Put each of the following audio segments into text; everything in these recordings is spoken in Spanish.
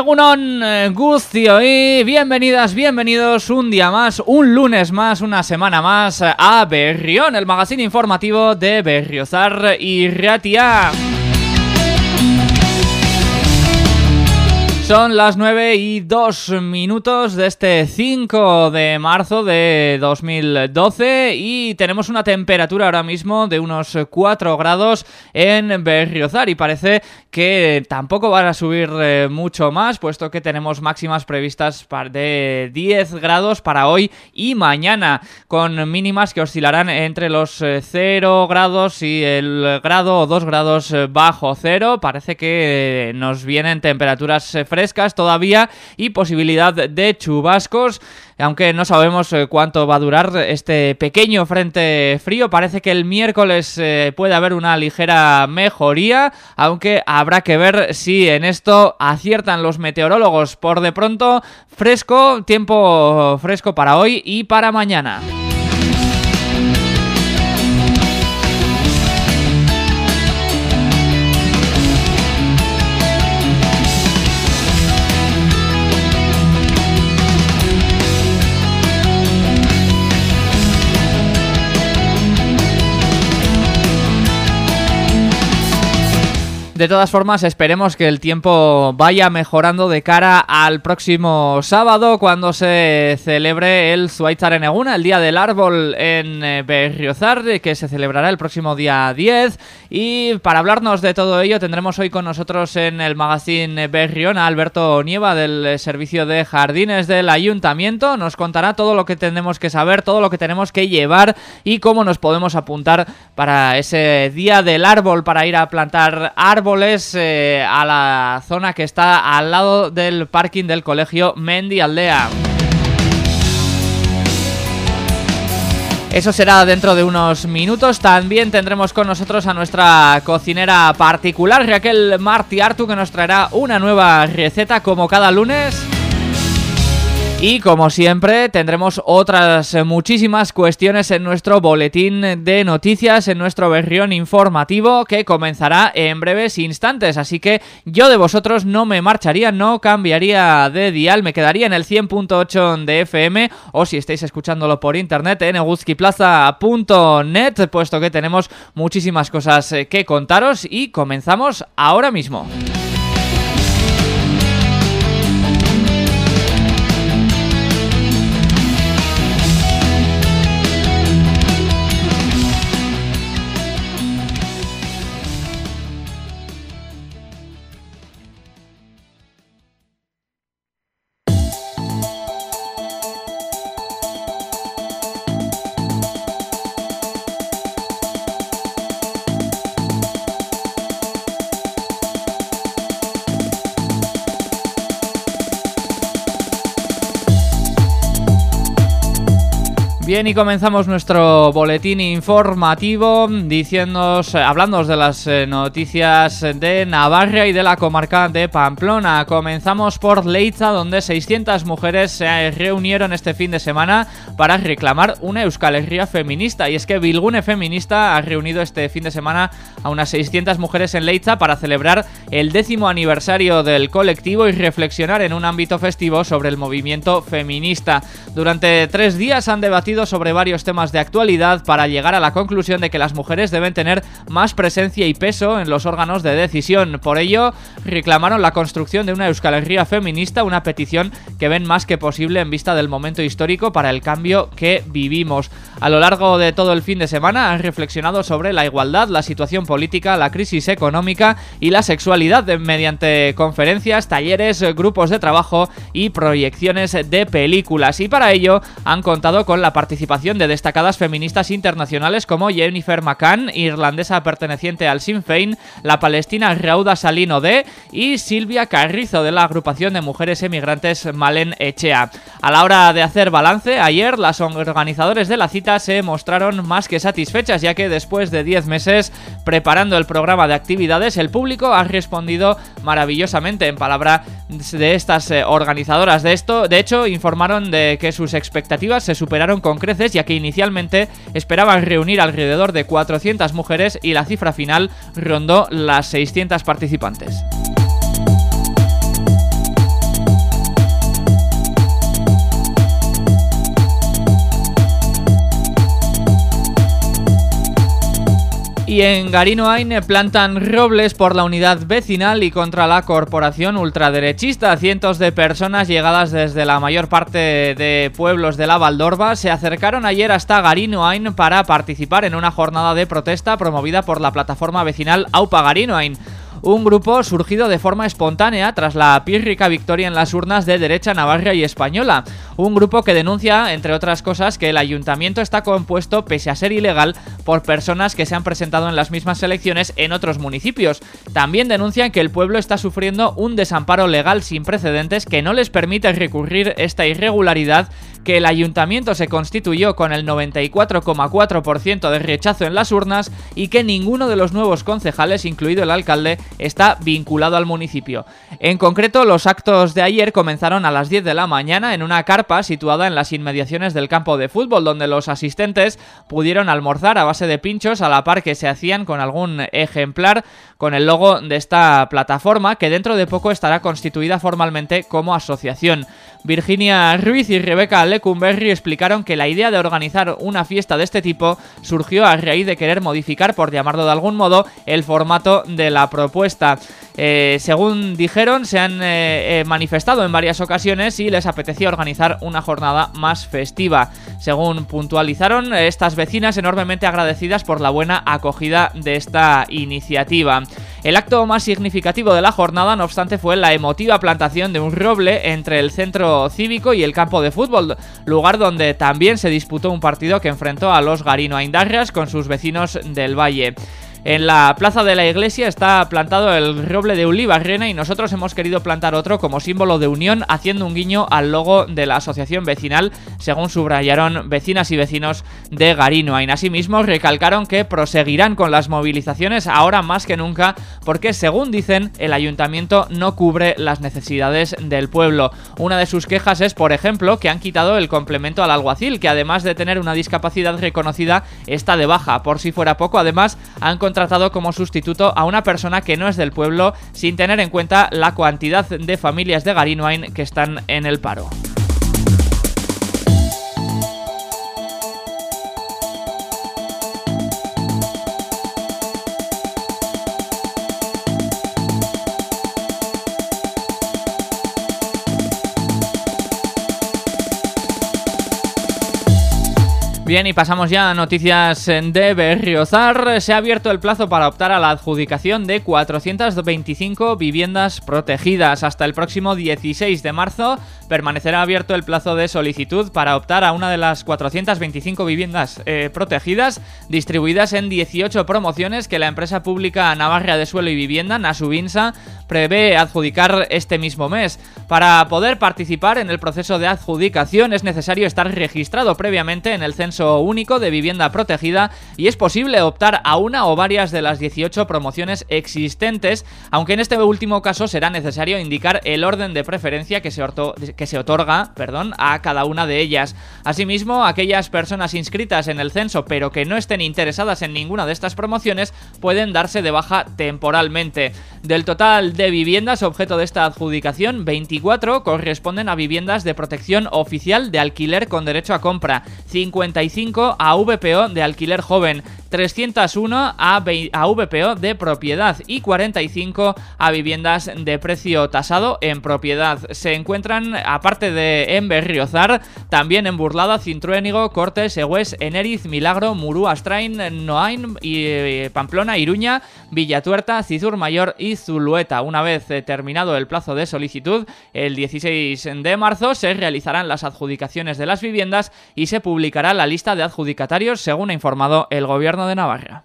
Egunon eh, y bienvenidas, bienvenidos un día más, un lunes más, una semana más a Berrión, el magazine informativo de Berriozar y Ratia. Son las 9 y 2 minutos de este 5 de marzo de 2012 y tenemos una temperatura ahora mismo de unos 4 grados en Berriozar y parece que tampoco van a subir eh, mucho más puesto que tenemos máximas previstas de 10 grados para hoy y mañana con mínimas que oscilarán entre los 0 eh, grados y el grado o 2 grados eh, bajo cero. Parece que nos vienen temperaturas frescas todavía y posibilidad de chubascos aunque no sabemos eh, cuánto va a durar este pequeño frente frío. Parece que el miércoles eh, puede haber una ligera mejoría, aunque habrá que ver si en esto aciertan los meteorólogos. Por de pronto, fresco, tiempo fresco para hoy y para mañana. De todas formas, esperemos que el tiempo vaya mejorando de cara al próximo sábado cuando se celebre el en Eguna, el Día del Árbol en eh, Berriozar, que se celebrará el próximo día 10. Y para hablarnos de todo ello tendremos hoy con nosotros en el magazine Berrión a Alberto Nieva del Servicio de Jardines del Ayuntamiento. Nos contará todo lo que tenemos que saber, todo lo que tenemos que llevar y cómo nos podemos apuntar para ese Día del Árbol, para ir a plantar árboles eh, a la zona que está al lado del parking del colegio Mendy Aldea. Eso será dentro de unos minutos. También tendremos con nosotros a nuestra cocinera particular, Raquel Martiartu, que nos traerá una nueva receta como cada lunes. Y como siempre tendremos otras muchísimas cuestiones en nuestro boletín de noticias, en nuestro berrión informativo que comenzará en breves instantes. Así que yo de vosotros no me marcharía, no cambiaría de dial, me quedaría en el 100.8 de FM o si estáis escuchándolo por internet en puesto que tenemos muchísimas cosas que contaros y comenzamos ahora mismo. Y comenzamos nuestro boletín informativo diciendo, hablando de las eh, noticias de Navarra y de la comarca de Pamplona. Comenzamos por Leitza, donde 600 mujeres se reunieron este fin de semana para reclamar una Euskal Herria feminista. Y es que Bilgune Feminista ha reunido este fin de semana a unas 600 mujeres en Leitza para celebrar el décimo aniversario del colectivo y reflexionar en un ámbito festivo sobre el movimiento feminista. Durante tres días han debatido sobre varios temas de actualidad para llegar a la conclusión de que las mujeres deben tener más presencia y peso en los órganos de decisión. Por ello, reclamaron la construcción de una Euskal feminista, una petición que ven más que posible en vista del momento histórico para el cambio que vivimos. A lo largo de todo el fin de semana han reflexionado sobre la igualdad, la situación política, la crisis económica y la sexualidad mediante conferencias, talleres, grupos de trabajo y proyecciones de películas. Y para ello han contado con la participación de destacadas feministas internacionales como Jennifer McCann, irlandesa perteneciente al Sinn Féin, la palestina Rauda Salino D y Silvia Carrizo de la agrupación de mujeres emigrantes Malen Echea. A la hora de hacer balance, ayer las organizadores de la cita se mostraron más que satisfechas ya que después de 10 meses preparando el programa de actividades, el público ha respondido maravillosamente en palabra de estas eh, organizadoras de esto. De hecho, informaron de que sus expectativas se superaron con ya que inicialmente esperaban reunir alrededor de 400 mujeres y la cifra final rondó las 600 participantes. Y en Garinoain plantan robles por la unidad vecinal y contra la corporación ultraderechista. Cientos de personas llegadas desde la mayor parte de pueblos de la Valdorba se acercaron ayer hasta Garinoain para participar en una jornada de protesta promovida por la plataforma vecinal Aupa Garinoain un grupo surgido de forma espontánea tras la pírrica victoria en las urnas de derecha navarra y española. Un grupo que denuncia, entre otras cosas, que el ayuntamiento está compuesto, pese a ser ilegal, por personas que se han presentado en las mismas elecciones en otros municipios. También denuncian que el pueblo está sufriendo un desamparo legal sin precedentes que no les permite recurrir esta irregularidad que el ayuntamiento se constituyó con el 94,4% de rechazo en las urnas y que ninguno de los nuevos concejales, incluido el alcalde, está vinculado al municipio. En concreto, los actos de ayer comenzaron a las 10 de la mañana en una carpa situada en las inmediaciones del campo de fútbol, donde los asistentes pudieron almorzar a base de pinchos a la par que se hacían con algún ejemplar con el logo de esta plataforma que dentro de poco estará constituida formalmente como asociación. Virginia Ruiz y Rebeca Lecumberri explicaron que la idea de organizar una fiesta de este tipo surgió a raíz de querer modificar, por llamarlo de algún modo, el formato de la propuesta. Eh, según dijeron, se han eh, eh, manifestado en varias ocasiones y les apetecía organizar una jornada más festiva. Según puntualizaron, estas vecinas enormemente agradecidas por la buena acogida de esta iniciativa. El acto más significativo de la jornada, no obstante, fue la emotiva plantación de un roble entre el centro cívico y el campo de fútbol, lugar donde también se disputó un partido que enfrentó a los Garino Aindarrias con sus vecinos del Valle. En la plaza de la iglesia está plantado el roble de Ulibarrena y nosotros hemos querido plantar otro como símbolo de unión, haciendo un guiño al logo de la asociación vecinal, según subrayaron vecinas y vecinos de Garinoain. Asimismo, recalcaron que proseguirán con las movilizaciones ahora más que nunca, porque según dicen, el ayuntamiento no cubre las necesidades del pueblo. Una de sus quejas es, por ejemplo, que han quitado el complemento al alguacil, que además de tener una discapacidad reconocida, está de baja. Por si fuera poco, además, han contratado como sustituto a una persona que no es del pueblo sin tener en cuenta la cantidad de familias de Garinoain que están en el paro. Bien, y pasamos ya a noticias de Berriozar. Se ha abierto el plazo para optar a la adjudicación de 425 viviendas protegidas. Hasta el próximo 16 de marzo permanecerá abierto el plazo de solicitud para optar a una de las 425 viviendas eh, protegidas distribuidas en 18 promociones que la empresa pública Navarra de Suelo y Vivienda, Nasubinsa, prevé adjudicar este mismo mes. Para poder participar en el proceso de adjudicación es necesario estar registrado previamente en el censo único de vivienda protegida y es posible optar a una o varias de las 18 promociones existentes, aunque en este último caso será necesario indicar el orden de preferencia que se, otorga a cada una de ellas. Asimismo, aquellas personas inscritas en el censo pero que no estén interesadas en ninguna de estas promociones pueden darse de baja temporalmente. Del total de viviendas objeto de esta adjudicación, 24 corresponden a viviendas de protección oficial de alquiler con derecho a compra, 55 a VPO de alquiler joven, 301 a, VPO de propiedad y 45 a viviendas de precio tasado en propiedad. Se encuentran, aparte de en Berriozar, también en Burlada, Cintruénigo, Cortes, Egües, Eneriz, Milagro, Murú, Astrain, Noain, y, eh, Pamplona, Iruña, Villatuerta, Cizur Mayor y Zulueta. Una vez eh, terminado el plazo de solicitud, el 16 de marzo se realizarán las adjudicaciones de las viviendas y se publicará la lista de adjudicatarios según ha informado el gobierno de Navarra.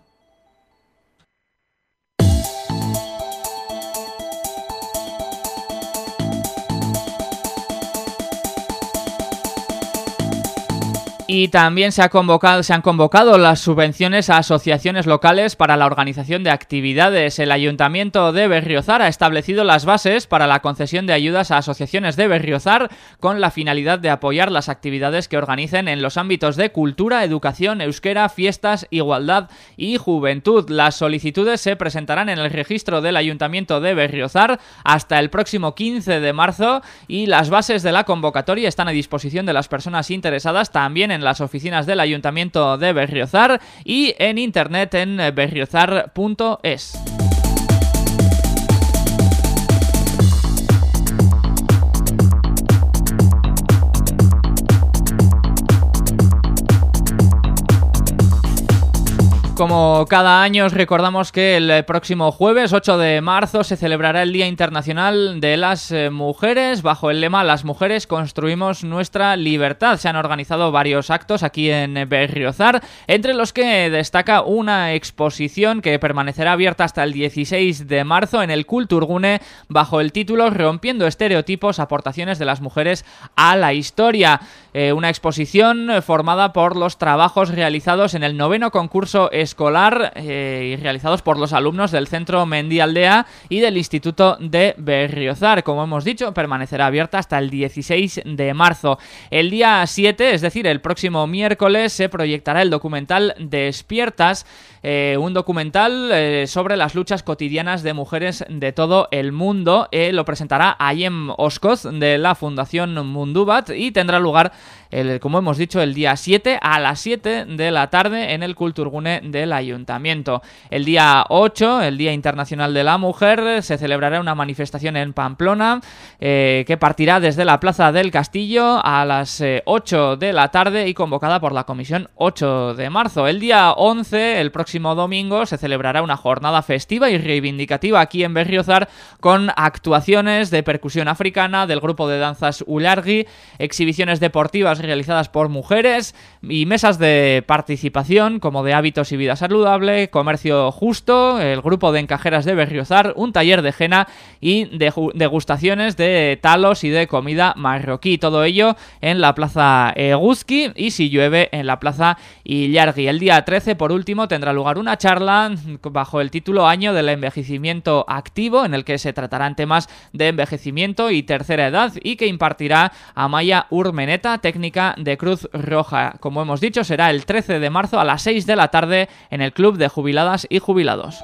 Y también se, ha convocado, se han convocado las subvenciones a asociaciones locales para la organización de actividades. El Ayuntamiento de Berriozar ha establecido las bases para la concesión de ayudas a asociaciones de Berriozar con la finalidad de apoyar las actividades que organicen en los ámbitos de cultura, educación, euskera, fiestas, igualdad y juventud. Las solicitudes se presentarán en el registro del Ayuntamiento de Berriozar hasta el próximo 15 de marzo y las bases de la convocatoria están a disposición de las personas interesadas también en las oficinas del Ayuntamiento de Berriozar y en internet en berriozar.es. Como cada año os recordamos que el próximo jueves 8 de marzo se celebrará el Día Internacional de las eh, Mujeres bajo el lema Las mujeres construimos nuestra libertad. Se han organizado varios actos aquí en Berriozar, entre los que destaca una exposición que permanecerá abierta hasta el 16 de marzo en el Kulturgune bajo el título Rompiendo estereotipos, aportaciones de las mujeres a la historia. Eh, una exposición formada por los trabajos realizados en el noveno concurso escolar eh, y realizados por los alumnos del Centro Mendialdea y del Instituto de Berriozar. Como hemos dicho, permanecerá abierta hasta el 16 de marzo. El día 7, es decir, el próximo miércoles, se proyectará el documental Despiertas, eh, un documental eh, sobre las luchas cotidianas de mujeres de todo el mundo. lo presentará Ayem Oskoz de la Fundación Mundubat y tendrá lugar, como hemos dicho, el día 7 a las 7 de la tarde en el Kulturgune del Ayuntamiento. El día 8, el Día Internacional de la Mujer, se celebrará una manifestación en Pamplona eh, que partirá desde la Plaza del Castillo a las 8 eh, de la tarde y convocada por la Comisión 8 de marzo. El día 11, el próximo domingo, se celebrará una jornada festiva y reivindicativa aquí en Berriozar con actuaciones de percusión africana del grupo de danzas Ullargui, exhibiciones deportivas realizadas por mujeres y mesas de participación como de hábitos y vida saludable, comercio justo, el grupo de encajeras de Berriozar, un taller de jena y de degustaciones de talos y de comida marroquí. Todo ello en la plaza Eguzki y si llueve en la plaza Illargui. El día 13, por último, tendrá lugar una charla bajo el título Año del Envejecimiento Activo, en el que se tratarán temas de envejecimiento y tercera edad y que impartirá Amaya Urmeneta, técnica de Cruz Roja. Como hemos dicho, será el 13 de marzo a las 6 de la tarde en el Club de Jubiladas y Jubilados.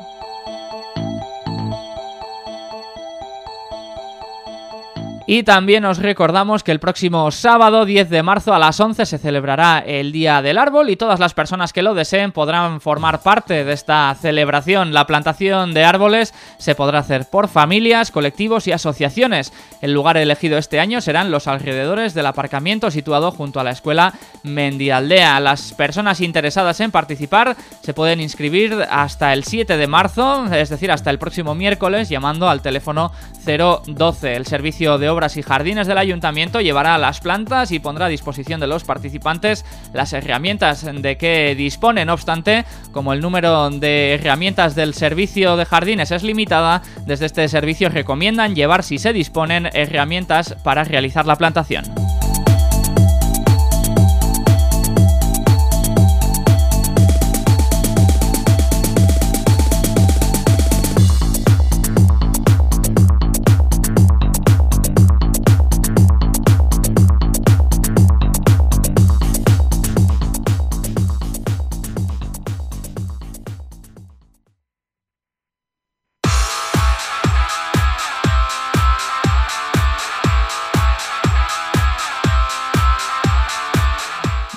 Y también os recordamos que el próximo sábado 10 de marzo a las 11 se celebrará el Día del Árbol y todas las personas que lo deseen podrán formar parte de esta celebración. La plantación de árboles se podrá hacer por familias, colectivos y asociaciones. El lugar elegido este año serán los alrededores del aparcamiento situado junto a la escuela Mendialdea. Las personas interesadas en participar se pueden inscribir hasta el 7 de marzo, es decir, hasta el próximo miércoles, llamando al teléfono 012. El servicio de obra y Jardines del Ayuntamiento llevará las plantas y pondrá a disposición de los participantes las herramientas de que dispone. No obstante, como el número de herramientas del servicio de jardines es limitada, desde este servicio recomiendan llevar, si se disponen, herramientas para realizar la plantación.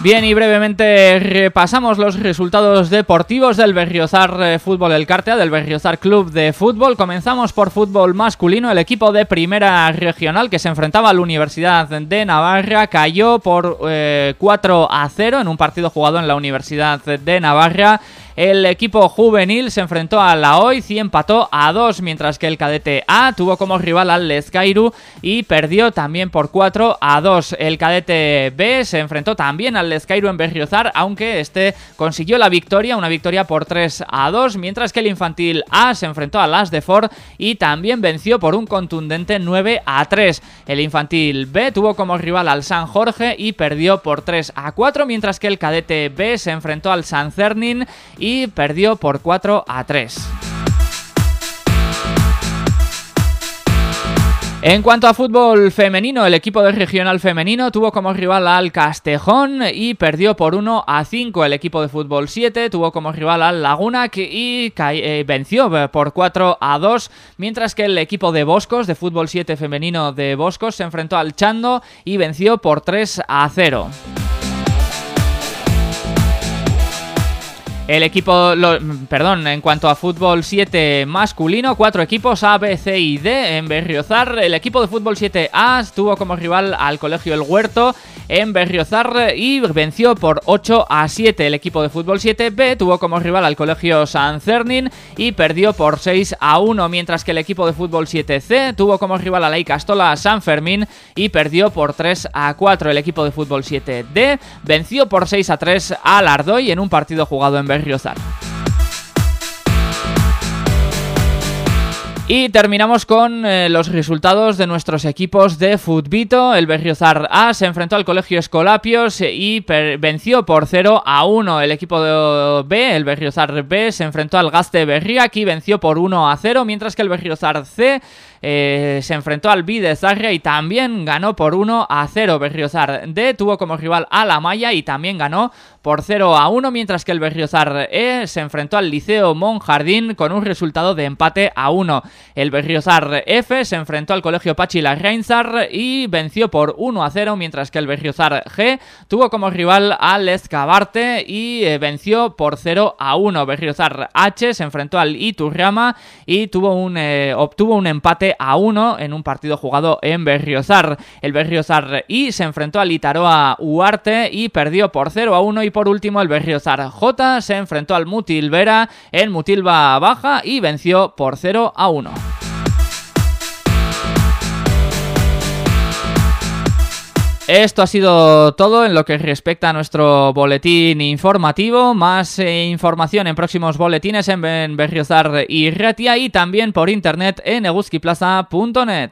Bien, y brevemente repasamos los resultados deportivos del Berriozar eh, Fútbol El Cartea, del Berriozar Club de Fútbol. Comenzamos por fútbol masculino. El equipo de primera regional que se enfrentaba a la Universidad de Navarra cayó por 4 eh, a 0 en un partido jugado en la Universidad de Navarra. El equipo juvenil se enfrentó a la OIZ y empató a 2, mientras que el cadete A tuvo como rival al Lezcairu y perdió también por 4 a 2. El cadete B se enfrentó también al Lezcairu en Berriozar, aunque este consiguió la victoria, una victoria por 3 a 2, mientras que el infantil A se enfrentó a Las de Ford y también venció por un contundente 9 a 3. El infantil B tuvo como rival al San Jorge y perdió por 3 a 4, mientras que el cadete B se enfrentó al San Cernin y perdió por 4 a 3. En cuanto a fútbol femenino, el equipo del regional femenino tuvo como rival al Castejón y perdió por 1 a 5. El equipo de fútbol 7 tuvo como rival al Laguna y eh, venció por 4 a 2, mientras que el equipo de Boscos, de fútbol 7 femenino de Boscos, se enfrentó al Chando y venció por 3 a 0. El equipo, perdón, en cuanto a fútbol 7 masculino, cuatro equipos A, B, C y D en Berriozar. El equipo de fútbol 7A tuvo como rival al Colegio El Huerto en Berriozar y venció por 8 a 7. El equipo de fútbol 7B tuvo como rival al Colegio San Cernin y perdió por 6 a 1, mientras que el equipo de fútbol 7C tuvo como rival a la Castola San Fermín y perdió por 3 a 4. El equipo de fútbol 7D venció por 6 a 3 al Ardoy en un partido jugado en Berriozar. Y terminamos con eh, los resultados de nuestros equipos de Futbito. El Berriozar A se enfrentó al Colegio Escolapios y venció por 0 a 1. El equipo de B, el Berriozar B, se enfrentó al Gaste Berriak y venció por 1 a 0, mientras que el Berriozar C eh, se enfrentó al B de Zarria y también ganó por 1 a 0. Berriozar D tuvo como rival a la Maya y también ganó por 0 a 1, mientras que el Berriozar E se enfrentó al Liceo Monjardín con un resultado de empate a 1. El Berriozar F se enfrentó al Colegio Pachila Reinsar y venció por 1 a 0, mientras que el Berriozar G tuvo como rival al Escabarte y eh, venció por 0 a 1. Berriozar H se enfrentó al Iturrama y tuvo un, eh, obtuvo un empate a 1 en un partido jugado en Berriozar. El Berriozar I se enfrentó al Itaroa Uarte y perdió por 0 a 1 y por último el Berriozar J se enfrentó al Mutilvera en Mutilva Baja y venció por 0 a 1. Esto ha sido todo en lo que respecta a nuestro boletín informativo. Más eh, información en próximos boletines en Berriozar y Retia y también por internet en eguzquiplaza.net.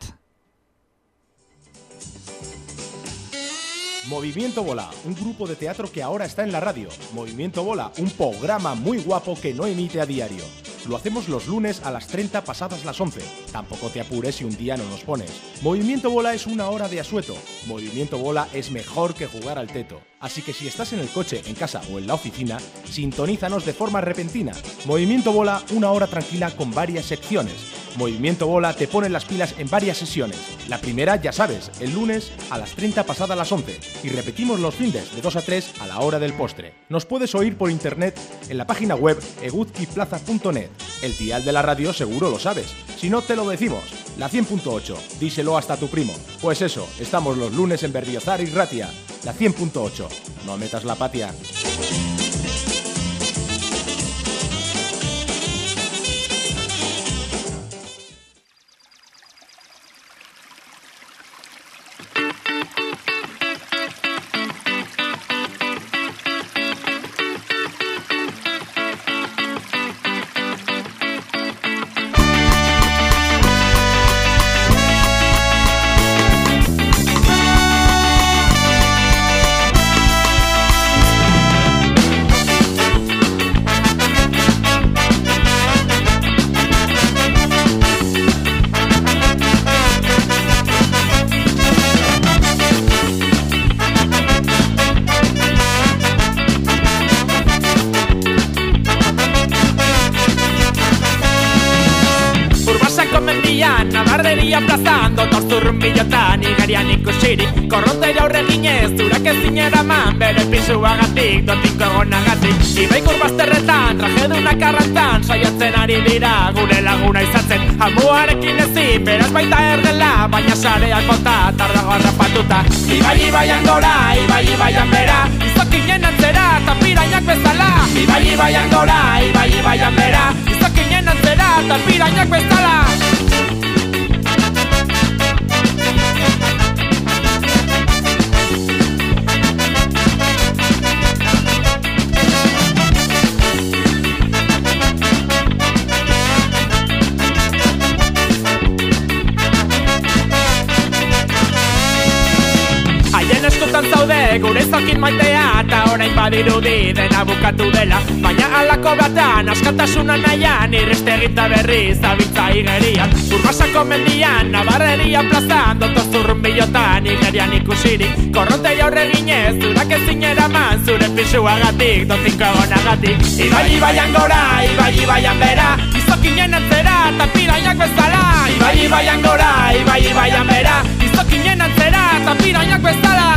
Movimiento Bola, un grupo de teatro que ahora está en la radio. Movimiento Bola, un programa muy guapo que no emite a diario. Lo hacemos los lunes a las 30 pasadas las 11. Tampoco te apures si un día no nos pones. Movimiento Bola es una hora de asueto. Movimiento Bola es mejor que jugar al teto. Así que si estás en el coche, en casa o en la oficina, sintonízanos de forma repentina. Movimiento Bola, una hora tranquila con varias secciones. Movimiento Bola te pone las pilas en varias sesiones. La primera, ya sabes, el lunes a las 30 pasadas las 11 y repetimos los fines de 2 a 3 a la hora del postre. Nos puedes oír por internet en la página web eguzquiplaza.net. El dial de la radio seguro lo sabes. Si no, te lo decimos. La 100.8. Díselo hasta tu primo. Pues eso, estamos los lunes en Berriozar y Ratia. La 100.8. No metas la patia. Dotik dotinko egonagatik. Ibai kurbazterretan, traje duna karrantzan Saiatzen ari dira gure laguna izatzen Amuarekin ezin, beraz baita erdela Baina sareak bota, tardago arrapatuta Ibai ibaian gora, ibai ibaian bera Izokinen antzera, tapirainak bezala. Ibai ibaian gora, ibai ibaian bera Izokinen antzera, tapirainak bezala Thank you. Gure zokin maitea eta orain badirudi dena bukatu dela. Baina alako batan askatasuna nahian iriste egita berri zabitza igerian. Urbasako mendian, nabarreria plazan, doto zurrun bilotan igerian ikusiri Korronte jaurre ginez, zurak ezin eraman, zure pisuagatik, dotinko egonagatik. Ibai ibaian gora, ibai ibaian bera, izokinen atzera, eta pirainak bezala. Ibai ibaian gora, ibai ibaian bera, izokinen atzera, eta pirainak bezala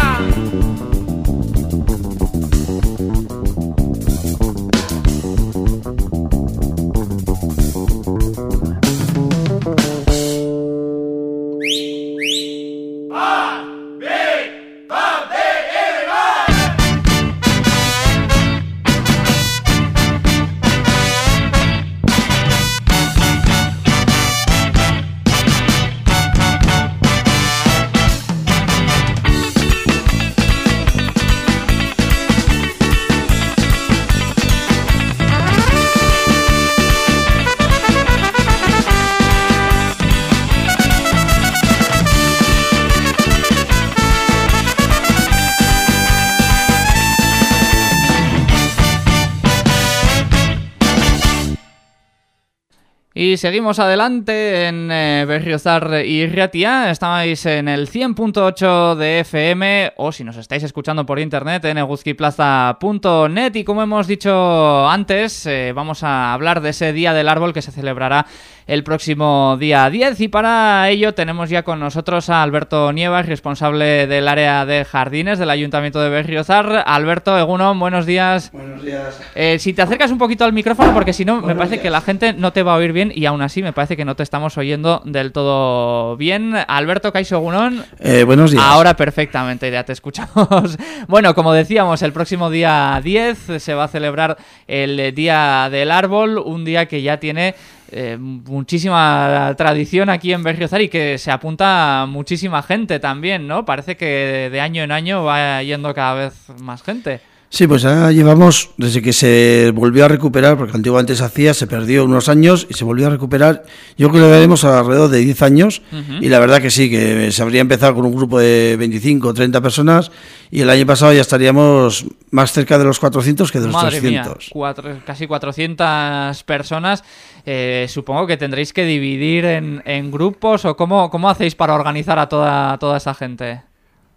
Seguimos adelante en eh, Berriozar y Riatia. Estáis en el 100.8 de FM o si nos estáis escuchando por internet en eguzquiplaza.net. Y como hemos dicho antes, eh, vamos a hablar de ese Día del Árbol que se celebrará el próximo día 10 y para ello tenemos ya con nosotros a Alberto Nievas, responsable del área de jardines del Ayuntamiento de Berriozar. Alberto, Egunon, buenos días. Buenos días. Eh, si te acercas un poquito al micrófono porque si no me parece que la gente no te va a oír bien y aún así me parece que no te estamos oyendo del todo bien. Alberto Caixo Egunon. Eh, buenos días. Ahora perfectamente, ya te escuchamos. bueno, como decíamos, el próximo día 10 se va a celebrar el Día del Árbol, un día que ya tiene eh, muchísima tradición aquí en Berriozar y que se apunta muchísima gente también, ¿no? Parece que de año en año va yendo cada vez más gente. Sí, pues ya llevamos, desde que se volvió a recuperar, porque antiguamente se hacía, se perdió unos años y se volvió a recuperar, yo creo que lo veremos alrededor de 10 años y la verdad que sí, que se habría empezado con un grupo de 25 o 30 personas y el año pasado ya estaríamos más cerca de los 400 que de los Madre 300. Mía, cuatro, casi 400 personas. Eh, supongo que tendréis que dividir en, en grupos o cómo, cómo hacéis para organizar a toda, toda esa gente.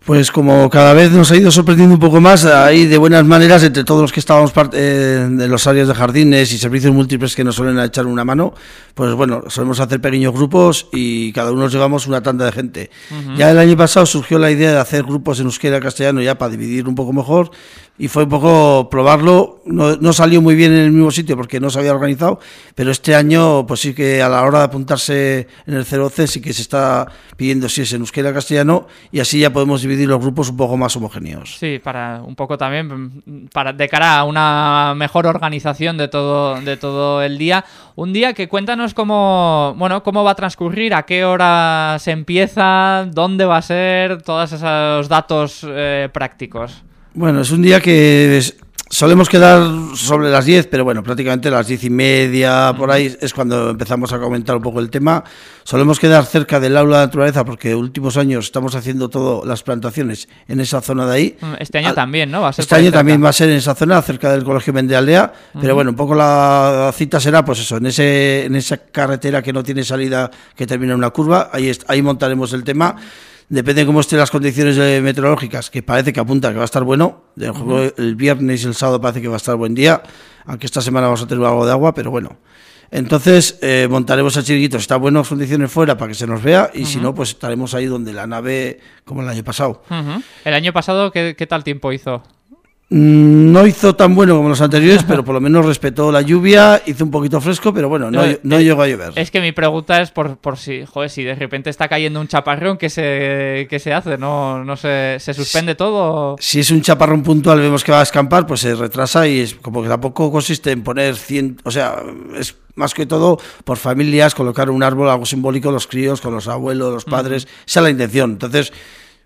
Pues como cada vez nos ha ido sorprendiendo un poco más, ahí de buenas maneras entre todos los que estábamos parte, eh, de los áreas de jardines y servicios múltiples que nos suelen echar una mano, pues bueno, solemos hacer pequeños grupos y cada uno nos llevamos una tanda de gente. Uh -huh. Ya el año pasado surgió la idea de hacer grupos en euskera castellano ya para dividir un poco mejor y fue un poco probarlo. No, salió muy bien en el mismo sitio porque no se había organizado, pero este año, pues sí que a la hora de apuntarse en el 0C sí que se está pidiendo si es en euskera castellano y así ya podemos dividir los grupos un poco más homogéneos. Sí, para un poco también para de cara a una mejor organización de todo de todo el día. Un día que cuéntanos cómo, bueno, cómo va a transcurrir, a qué hora se empieza, dónde va a ser, todos esos datos eh, prácticos. Bueno, es un día que solemos quedar sobre las 10, pero bueno, prácticamente las 10 y media, por ahí es cuando empezamos a comentar un poco el tema. Solemos quedar cerca del aula de naturaleza porque últimos años estamos haciendo todas las plantaciones en esa zona de ahí. Este año Al, también, ¿no? Va a ser este año cerca. también va a ser en esa zona, cerca del Colegio Mendealdea, uh -huh. pero bueno, un poco la cita será pues eso, en ese en esa carretera que no tiene salida que termina en una curva, ahí, ahí montaremos el tema depende de cómo estén las condiciones meteorológicas, que parece que apunta que va a estar bueno. El, el viernes y el sábado parece que va a estar buen día, aunque esta semana vamos a tener algo de agua, pero bueno. Entonces eh, montaremos el chiringuito, está en buenas condiciones fuera para que se nos vea y uh -huh. si no, pues estaremos ahí donde la nave, como el año pasado. Uh -huh. El año pasado, ¿qué, ¿qué, tal tiempo hizo? Mm, No hizo tan bueno como los anteriores, pero por lo menos respetó la lluvia, hizo un poquito fresco, pero bueno, no, no, no es, llegó a llover. Es que mi pregunta es por, por si, joder, si de repente está cayendo un chaparrón, ¿qué se, qué se hace? ¿No, no se, se suspende si, todo? Si es un chaparrón puntual, vemos que va a escampar, pues se retrasa y es como que tampoco consiste en poner 100, o sea, es más que todo por familias, colocar un árbol, algo simbólico, los críos, con los abuelos, los padres, mm. esa es la intención. Entonces,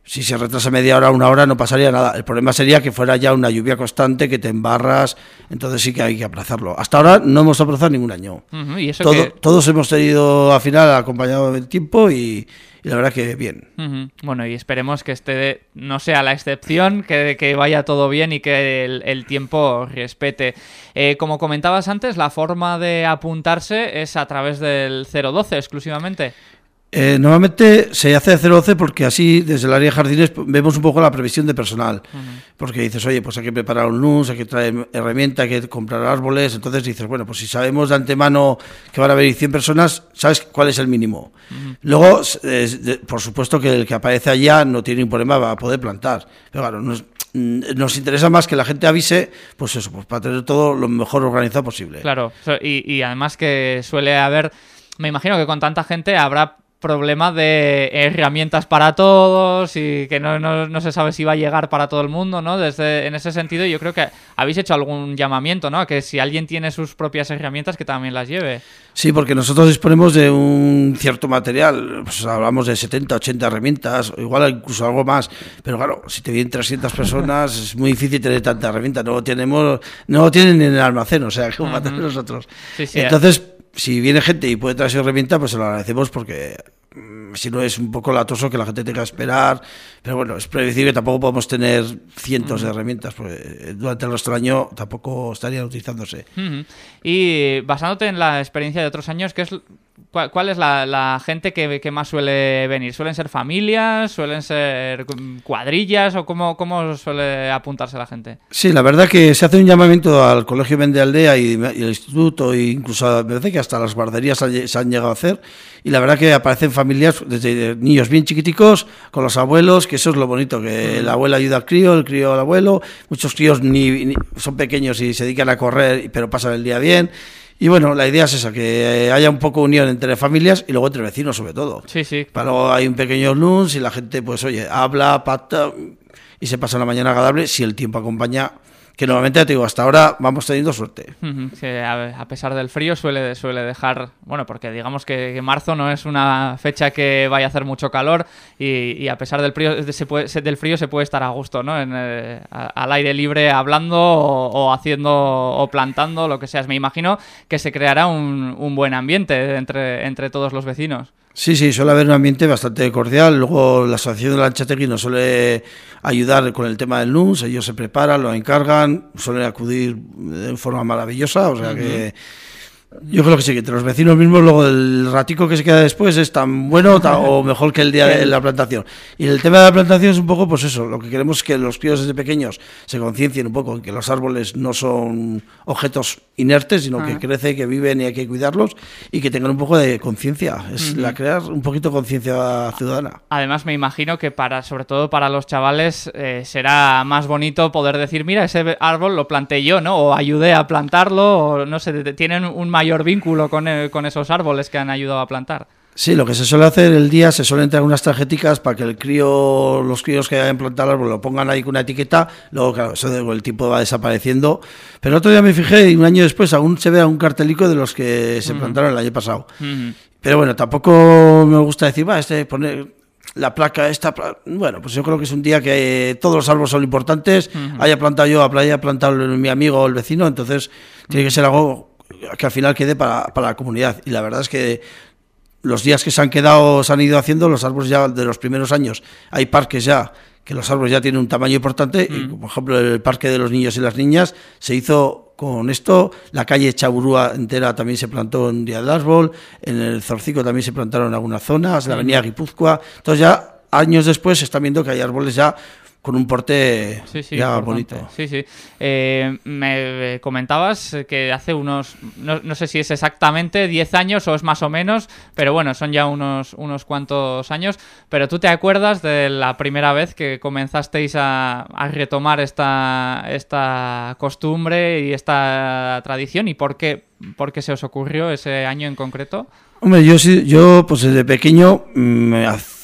si se retrasa media hora, una hora, no pasaría nada. El problema sería que fuera ya una lluvia constante, que te embarras, entonces sí que hay que aplazarlo. Hasta ahora no hemos aplazado ningún año. Uh -huh. ¿Y eso Todo, que... Todos hemos tenido al final acompañado del tiempo y, y la verdad que bien. Uh -huh. Bueno, y esperemos que este no sea la excepción, que, que vaya todo bien y que el, el tiempo respete. Eh, como comentabas antes, la forma de apuntarse es a través del 012 exclusivamente. Eh, normalmente se hace de 012 porque así desde el área de jardines vemos un poco la previsión de personal. Uh -huh. Porque dices, oye, pues hay que preparar un LUNS, hay que traer herramienta, hay que comprar árboles. Entonces dices, bueno, pues si sabemos de antemano que van a venir 100 personas, sabes cuál es el mínimo. Uh -huh. Luego, eh, por supuesto que el que aparece allá no tiene ningún problema, va a poder plantar. Pero claro, nos, nos interesa más que la gente avise, pues eso, pues para tener todo lo mejor organizado posible. Claro, y, y además que suele haber, me imagino que con tanta gente habrá problema de herramientas para todos y que no, no, no, se sabe si va a llegar para todo el mundo, ¿no? Desde, en ese sentido yo creo que habéis hecho algún llamamiento, ¿no? Que si alguien tiene sus propias herramientas que también las lleve. Sí, porque nosotros disponemos de un cierto material, pues hablamos de 70, 80 herramientas, igual incluso algo más, pero claro, si te vienen 300 personas es muy difícil tener tanta herramienta, no tenemos, no tienen en el almacén, o sea, que uh -huh. nosotros. Sí, sí, Entonces, si viene gente y puede traer su herramienta, pues se lo agradecemos porque mm, si no es un poco latoso que la gente tenga que esperar, pero bueno, es previsible, tampoco podemos tener cientos de herramientas, porque durante el resto del año tampoco estarían utilizándose. Ujú. Y basándote en la experiencia de otros años, ¿qué es, cuál, cuál es la, la gente que, que más suele venir? ¿Suelen ser familias? ¿Suelen ser cuadrillas? ¿O cómo, cómo suele apuntarse la gente? Sí, la verdad que se hace un llamamiento al Colegio Vende Aldea y, y el Instituto, e incluso me parece que hasta las guarderías se han- se han llegado a hacer, y la verdad que aparecen familias, desde niños bien chiquiticos, con los abuelos, que eso es lo bonito, que la abuela ayuda al crío, el crío al abuelo, muchos críos ni, ni- son pequeños y se dedican a correr, pero pasan el día bien. Y bueno, la idea es esa, que haya un poco unión entre familias y luego entre vecinos sobre todo. Sí, sí. Para luego hay un pequeño lunch y la gente, pues oye, habla, pacta y se pasa una mañana agradable si el tiempo acompaña. Que normalmente, te digo, hasta ahora vamos teniendo suerte. A, pesar del frío suele, suele dejar, bueno, porque digamos que, marzo no es una fecha que vaya a hacer mucho calor y, a pesar del frío se puede, del frío se puede estar a gusto, ¿no? En, eh, al aire libre hablando o, haciendo o plantando, lo que sea. Me imagino que se creará un, un buen ambiente entre, entre todos los vecinos. Sí, sí, suele haber un ambiente bastante cordial. Luego la Asociación de la Anchategui nos suele ayudar con el tema del LUNS. Ellos se preparan, lo encargan, suelen acudir de forma maravillosa. O sea que yo creo que sí, que entre los vecinos mismos, luego el ratico que se queda después es tan bueno ta- o mejor que el día de la plantación. Y el tema de la plantación es un poco, pues eso, lo que queremos es que los críos desde pequeños se conciencien un poco en que los árboles no son objetos inertes, sino que Ajá. crecen, que viven y hay que cuidarlos y que tengan un poco de conciencia. Es la crear un poquito conciencia ciudadana. Además, me imagino que para, sobre todo para los chavales, eh, será más bonito poder decir, mira, ese árbol lo planté yo, ¿no? O ayudé a plantarlo, o no sé, tienen un mayor vínculo con, eh, con esos árboles que han ayudado a plantar. Sí, lo que se suele hacer el día, se suelen entregar unas tarjeticas para que el crío, los críos que hayan plantado el árbol lo pongan ahí con una etiqueta, luego claro, eso el tiempo va desapareciendo. Pero el otro día me fijé y un año después aún se ve un cartelico de los que se plantaron el año pasado. Pero bueno, tampoco me gusta decir, va, este poner la placa esta. pla-". Bueno, pues yo creo que es un día que eh, todos los árboles son importantes. Haya plantado yo, haya plantado mi amigo o el vecino, entonces tiene que ser algo que al final quede para, para la comunidad. Y la verdad es que los días que se han quedado, se han ido haciendo, los árboles ya de los primeros años, hay parques ya que los árboles ya tienen un tamaño importante, y por ejemplo el parque de los niños y las niñas se hizo con esto, la calle Chaburúa entera también se plantó en Día del Árbol, en el Zorcico también se plantaron en algunas zonas, la avenida Guipúzcoa, entonces ya años después se está viendo que hay árboles ya con un porte Sí, sí, ya bonito. Sí, sí. Eh, me eh, comentabas que hace unos, no, no sé si es exactamente 10 años o es más o menos, pero bueno, son ya unos, unos cuantos años. Pero tú te acuerdas de la primera vez que comenzasteis a, a retomar esta, esta costumbre y esta tradición y por qué, por qué se os ocurrió ese año en concreto? Hombre, yo sí, yo pues desde pequeño, mm,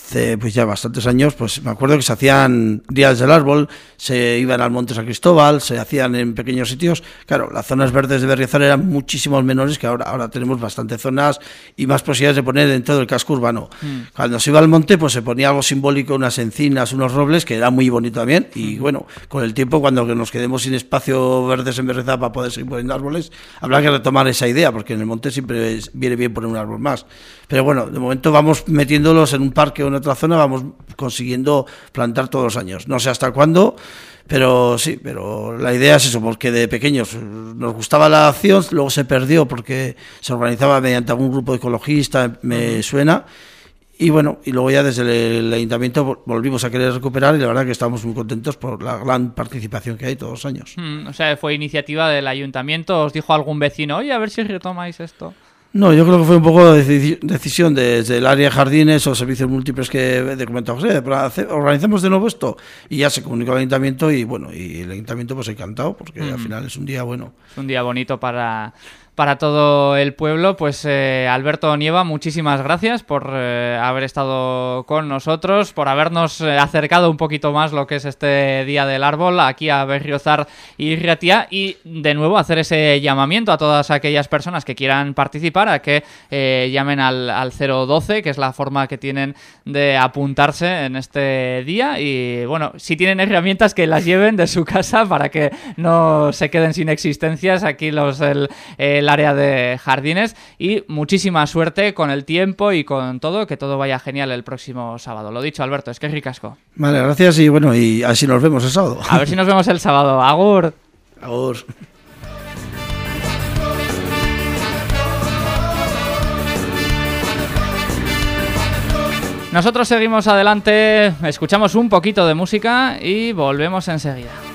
hace pues ya bastantes años, pues me acuerdo que se hacían días del árbol, se iban al Monte San Cristóbal, se hacían en pequeños sitios. Claro, las zonas verdes de Berriozar eran muchísimos menores que ahora, ahora tenemos bastantes zonas y más posibilidades de poner dentro del casco urbano. Cuando se iba al monte, pues se ponía algo simbólico, unas encinas, unos robles, que era muy bonito también. Y bueno, con el tiempo, cuando nos quedemos sin espacio verdes en Berriozar para poder seguir poniendo árboles, habrá que retomar esa idea, porque en el monte siempre viene bien poner un árbol más. Pero bueno, de momento vamos metiéndolos en un parque o en otra zona, vamos consiguiendo plantar todos los años. No sé hasta cuándo, pero sí, pero la idea es eso, porque de pequeños nos gustaba la acción, luego se perdió porque se organizaba mediante algún grupo ecologista, me suena. Y bueno, y luego ya desde el, ayuntamiento vol- volvimos a querer recuperar y la verdad que estamos muy contentos por la gran participación que hay todos los años. Mm, o sea, fue iniciativa del ayuntamiento, os dijo algún vecino, oye, a ver si retomáis esto. No, yo creo que fue un poco de deci- decisión desde el área de jardines o servicios múltiples que de comentaba José, organizamos de nuevo esto y ya se comunicó al ayuntamiento y bueno, y el ayuntamiento pues encantado porque al final es un día bueno. Es un día bonito para, para todo el pueblo. Pues eh, Alberto Nieva, muchísimas gracias por eh, haber estado con nosotros, por habernos eh, acercado un poquito más lo que es este Día del Árbol aquí a Berriozar y Riatia y de nuevo hacer ese llamamiento a todas aquellas personas que quieran participar a que eh, llamen al, al 012, que es la forma que tienen de apuntarse en este día y bueno, si tienen herramientas que las lleven de su casa para que no se queden sin existencias. Aquí los el el área de jardines y muchísima suerte con el tiempo y con todo, que todo vaya genial el próximo sábado. Lo dicho, Alberto, es que es ricasco. Vale, gracias y bueno, y así nos vemos el sábado. A ver si nos vemos el sábado. Agur. Agur. Nosotros seguimos adelante, escuchamos un poquito de música y volvemos enseguida.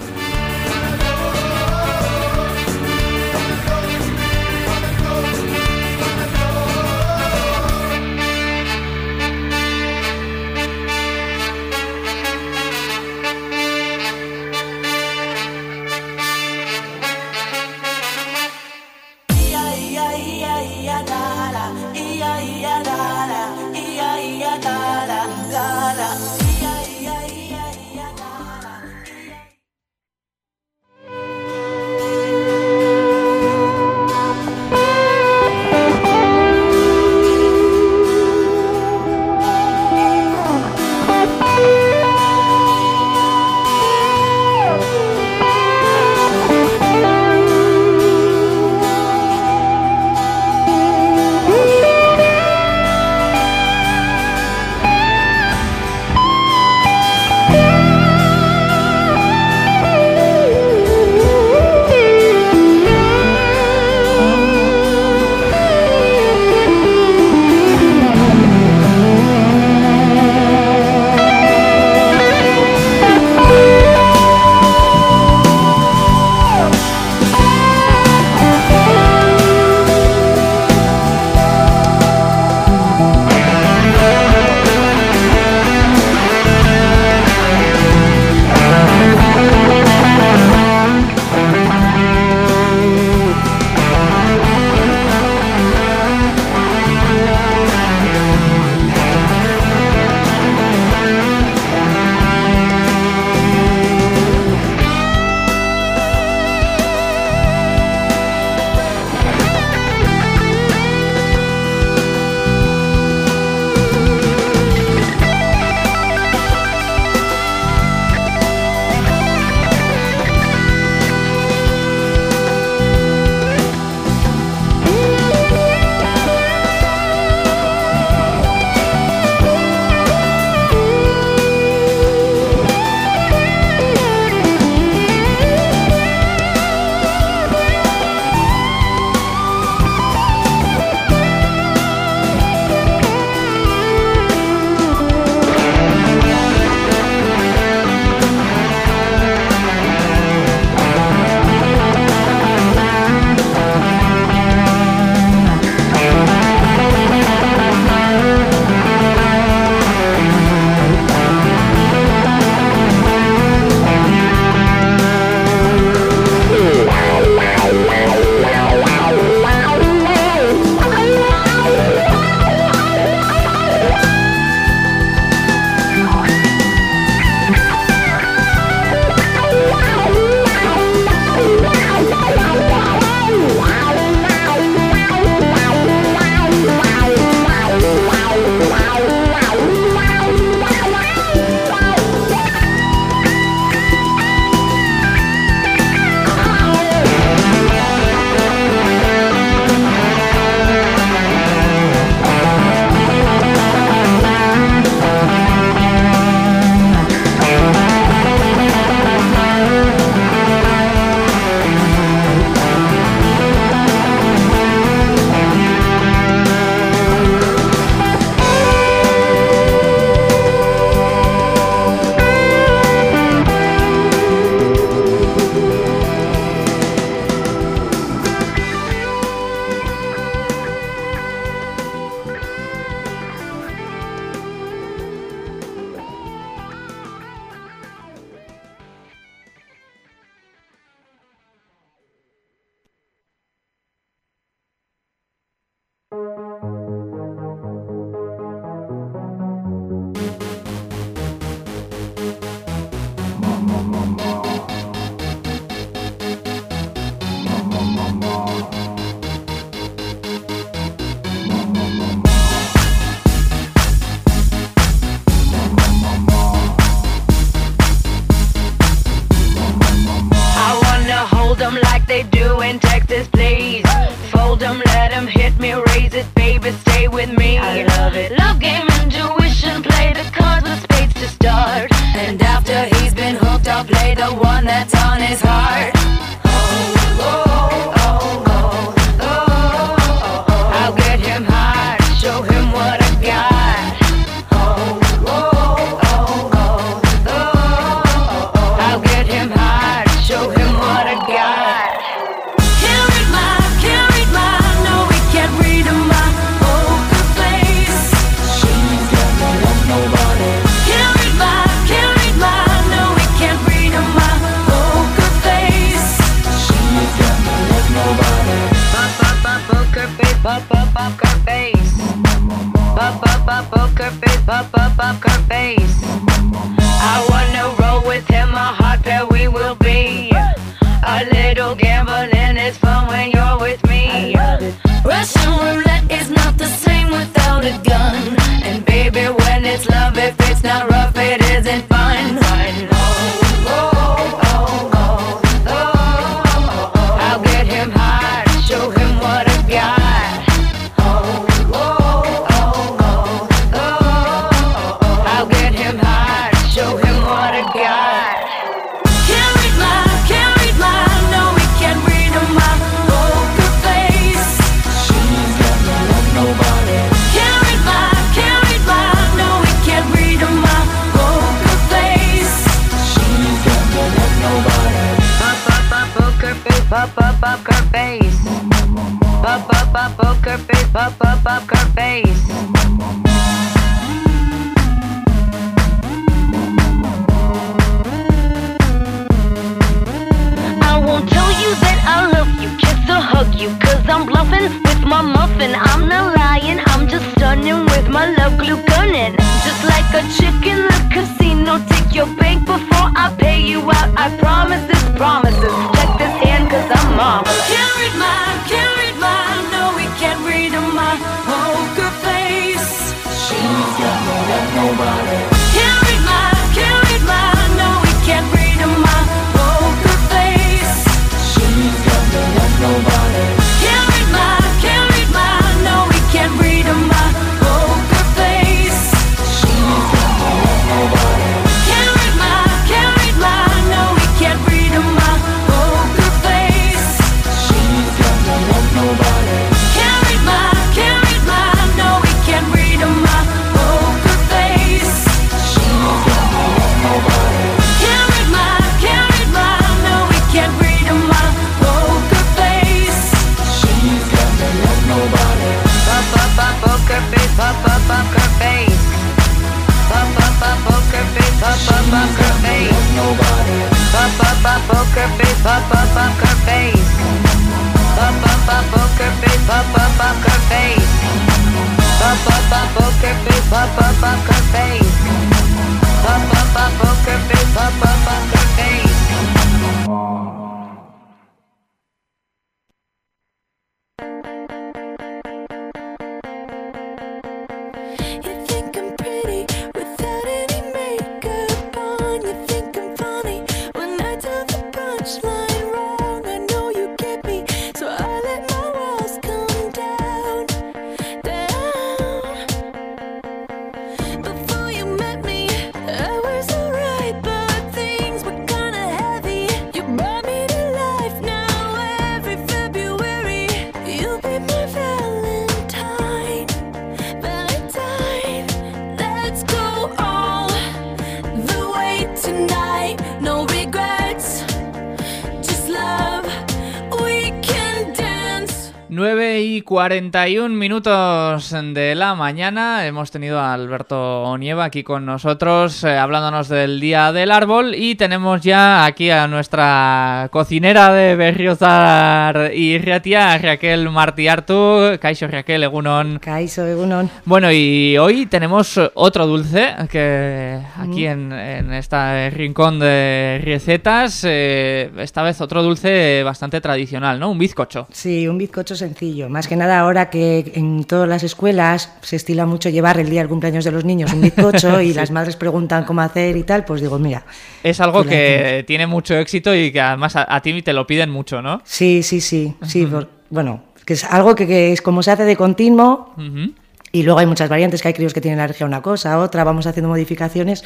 9 y 41 minutos de la mañana. Hemos tenido a Alberto Nieva aquí con nosotros eh, hablándonos del Día del Árbol y tenemos ya aquí a nuestra cocinera de Berriozar y Riatia, Raquel Martí Artu. Caixo Raquel Egunon. Caixo Egunon. Bueno, y hoy tenemos otro dulce que aquí mm. en, en, este rincón de recetas, eh, esta vez otro dulce bastante tradicional, ¿no? Un bizcocho. Sí, un bizcocho sencillo. Más que nada ahora que en todas las escuelas se estila mucho llevar el día del cumpleaños de los niños un bizcocho y las madres preguntan cómo hacer y tal, pues digo, mira. Es algo que tiene mucho éxito y que además a, a, ti te lo piden mucho, ¿no? Sí, sí, sí. sí uh -huh. por, bueno, que es algo que, que, es como se hace de continuo uh -huh. y luego hay muchas variantes, que hay críos que tienen alergia a una cosa, a otra, vamos haciendo modificaciones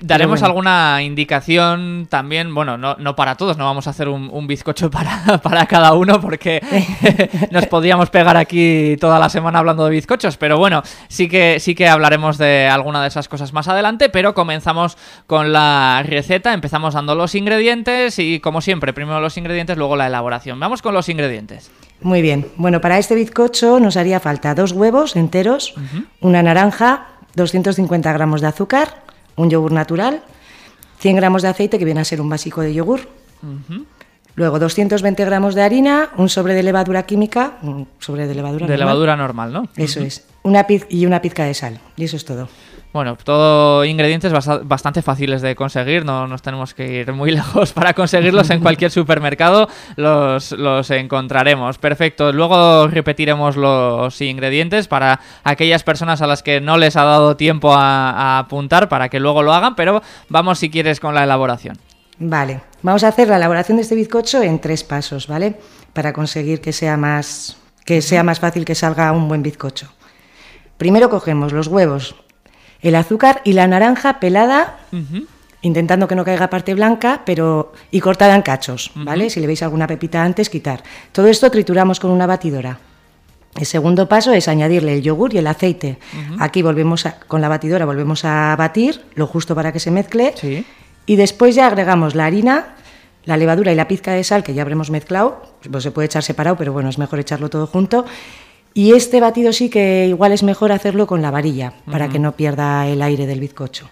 Daremos bueno. alguna indicación también, bueno, no, no para todos, no vamos a hacer un, un bizcocho para, para cada uno porque nos podríamos pegar aquí toda la semana hablando de bizcochos, pero bueno, sí que, sí que hablaremos de alguna de esas cosas más adelante, pero comenzamos con la receta, empezamos dando los ingredientes y como siempre, primero los ingredientes, luego la elaboración. Vamos con los ingredientes. Muy bien. Bueno, para este bizcocho nos haría falta dos huevos enteros, una naranja, 250 gramos de azúcar, un yogur natural, 100 gramos de aceite, que viene a ser un básico de yogur. Luego 220 gramos de harina, un sobre de levadura química, un sobre de levadura De normal. levadura normal, ¿no? Eso es. Una y una pizca de sal. Y eso es todo. Bueno, todo ingredientes bastante fáciles de conseguir, no nos tenemos que ir muy lejos para conseguirlos en cualquier supermercado, los, los encontraremos. Perfecto, luego repetiremos los ingredientes para aquellas personas a las que no les ha dado tiempo a, a apuntar para que luego lo hagan, pero vamos si quieres con la elaboración. Vale, vamos a hacer la elaboración de este bizcocho en tres pasos, ¿vale? Para conseguir que sea más, que sea más fácil que salga un buen bizcocho. Primero cogemos los huevos, el azúcar y la naranja pelada, intentando que no caiga parte blanca, pero y cortada en cachos, ¿vale? Si le veis alguna pepita antes, quitar. Todo esto trituramos con una batidora. El segundo paso es añadirle el yogur y el aceite. Aquí volvemos a- con la batidora volvemos a batir lo justo para que se mezcle. Sí. Y después ya agregamos la harina, la levadura y la pizca de sal que ya habremos mezclado. Pues se puede echar separado, pero bueno, es mejor echarlo todo junto. Y este batido sí que igual es mejor hacerlo con la varilla, para que no pierda el aire del bizcocho.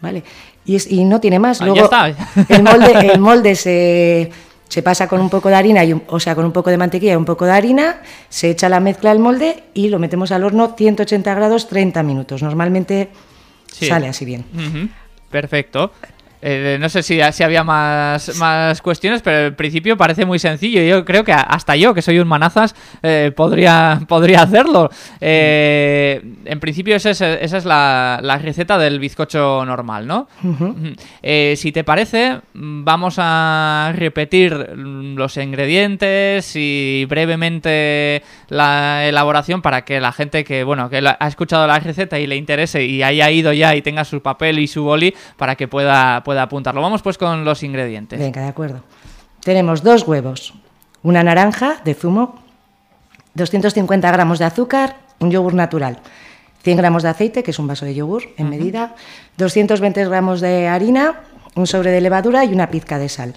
¿Vale? Y, es- y no tiene más. Ah, Luego, está. el molde, el molde se, se pasa con un poco de harina, y un- o sea, con un poco de mantequilla y un poco de harina, se echa la mezcla al molde y lo metemos al horno 180 grados 30 minutos. Normalmente Sí. sale así bien. Perfecto. Eh, no sé si, si había más, más cuestiones, pero en principio parece muy sencillo. Yo creo que hasta yo, que soy un manazas, eh, podría, podría hacerlo. Eh, en principio esa es, esa es la, la receta del bizcocho normal, ¿no? Si te parece, vamos a repetir los ingredientes y brevemente la elaboración para que la gente que, bueno, que ha escuchado la receta y le interese y haya ido ya y tenga su papel y su boli para que pueda, pueda apuntarlo. Vamos pues con los ingredientes. Venga, de acuerdo. Tenemos dos huevos, una naranja de zumo, 250 gramos de azúcar, un yogur natural, 100 gramos de aceite, que es un vaso de yogur en medida, 220 gramos de harina, un sobre de levadura y una pizca de sal.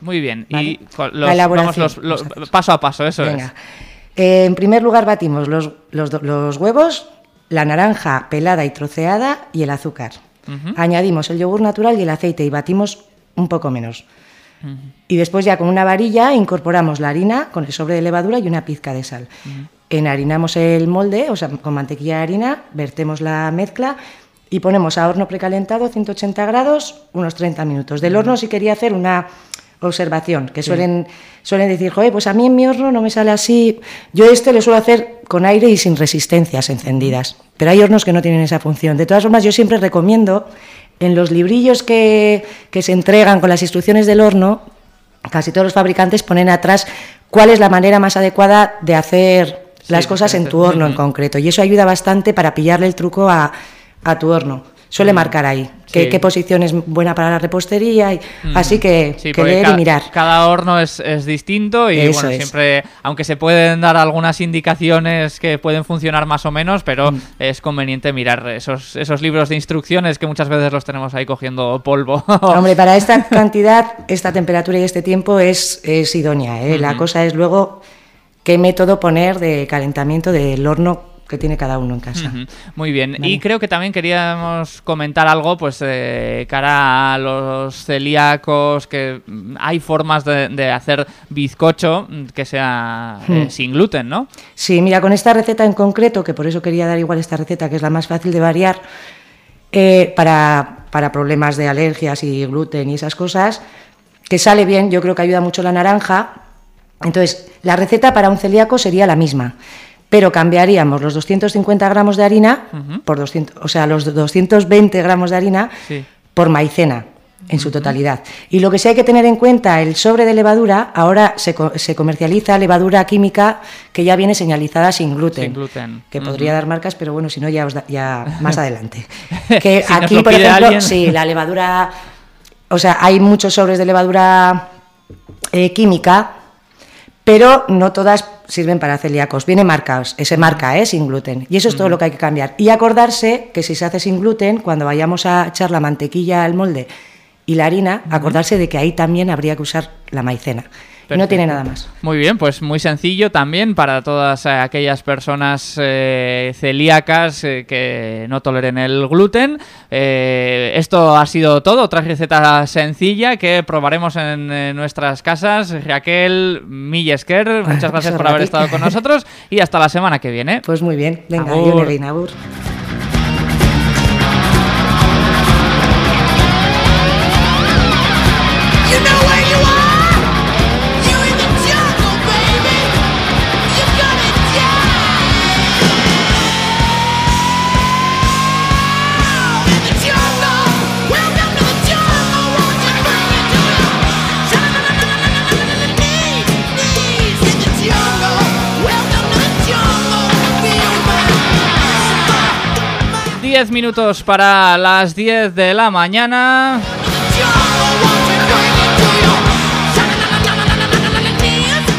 Muy bien. Vale. Y La elaboración, vamos los- paso a paso, eso Venga. es. Eh, en primer lugar batimos los, los los huevos, la naranja pelada y troceada y el azúcar. Añadimos el yogur natural y el aceite y batimos un poco menos. Y después ya con una varilla incorporamos la harina con el sobre de levadura y una pizca de sal. Enharinamos el molde, o sea, con mantequilla de harina, vertemos la mezcla y ponemos a horno precalentado 180 grados unos 30 minutos. Del horno sí quería hacer una observación, que suelen, suelen decir, joder, pues a mí en mi horno no me sale así. Yo este lo suelo hacer con aire y sin resistencias encendidas, pero hay hornos que no tienen esa función. De todas formas, yo siempre recomiendo en los librillos que, que se entregan con las instrucciones del horno, casi todos los fabricantes ponen atrás cuál es la manera más adecuada de hacer las Sí, cosas en tu horno en concreto. Y eso ayuda bastante para pillarle el truco a, a tu horno. Suele marcar ahí qué, Mm. Sí. qué posición es buena para la repostería. Y, Así que, Sí, que leer y mirar. Cada horno es, es distinto y Eso bueno, es. siempre, aunque se pueden dar algunas indicaciones que pueden funcionar más o menos, pero Mm. es conveniente mirar esos, esos libros de instrucciones que muchas veces los tenemos ahí cogiendo polvo. Hombre, para esta cantidad, esta temperatura y este tiempo es, es idónea. ¿eh? La cosa es luego qué método poner de calentamiento del horno que tiene cada uno en casa. Muy bien. Y creo que también queríamos comentar algo, pues, eh, cara a los celíacos, que mm, hay formas de, de hacer bizcocho mm, que sea Hmm. eh, sin gluten, ¿no? Sí, mira, con esta receta en concreto, que por eso quería dar igual esta receta, que es la más fácil de variar, eh, para, para problemas de alergias y gluten y esas cosas, que sale bien, yo creo que ayuda mucho la naranja. Entonces, la receta para un celíaco sería la misma, pero cambiaríamos los 250 gramos de harina por 200, o sea, los 220 gramos de harina Sí. por maicena. en su totalidad. Y lo que sí hay que tener en cuenta, el sobre de levadura, ahora se, co- se comercializa levadura química que ya viene señalizada sin gluten. Sin gluten. Que podría dar marcas, pero bueno, si no, ya, os da- ya más adelante. Que Si aquí, por ejemplo, sí, la levadura, o sea, hay muchos sobres de levadura eh, química, pero no todas sirven para celíacos. Viene marcados, ese marca, ¿eh? sin gluten. Y eso es todo lo que hay que cambiar. Y acordarse que si se hace sin gluten, cuando vayamos a echar la mantequilla al molde y la harina, acordarse de que ahí también habría que usar la maicena. No tiene nada más. Muy bien, pues muy sencillo también para todas eh, aquellas personas eh, celíacas eh, que no toleren el gluten. Eh, esto ha sido todo, otra receta sencilla que probaremos en, nuestras casas. Raquel Millesker, muchas gracias por haber estado con nosotros y hasta la semana que viene. Pues muy bien. Venga, Agur. yo 10 minutos para las 10 de la mañana.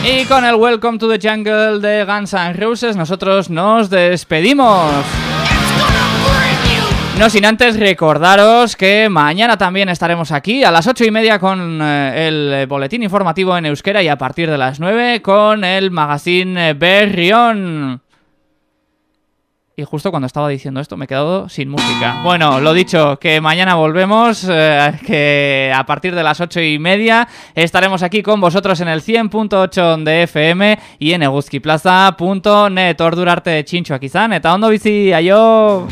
Y con el Welcome to the Jungle de Guns N' Roses nosotros nos despedimos. No sin antes recordaros que mañana también estaremos aquí a las ocho y media con eh, el boletín informativo en euskera y a partir de las 9 con el magazine eh, Berrión. Y justo cuando estaba diciendo esto me he quedado sin música. Bueno, lo dicho, que mañana volvemos, eh, que a partir de las ocho y media estaremos aquí con vosotros en el 100.8 de FM y en eguzkiplaza.net. Ordurarte chincho aquí eta ondo bizi, aio!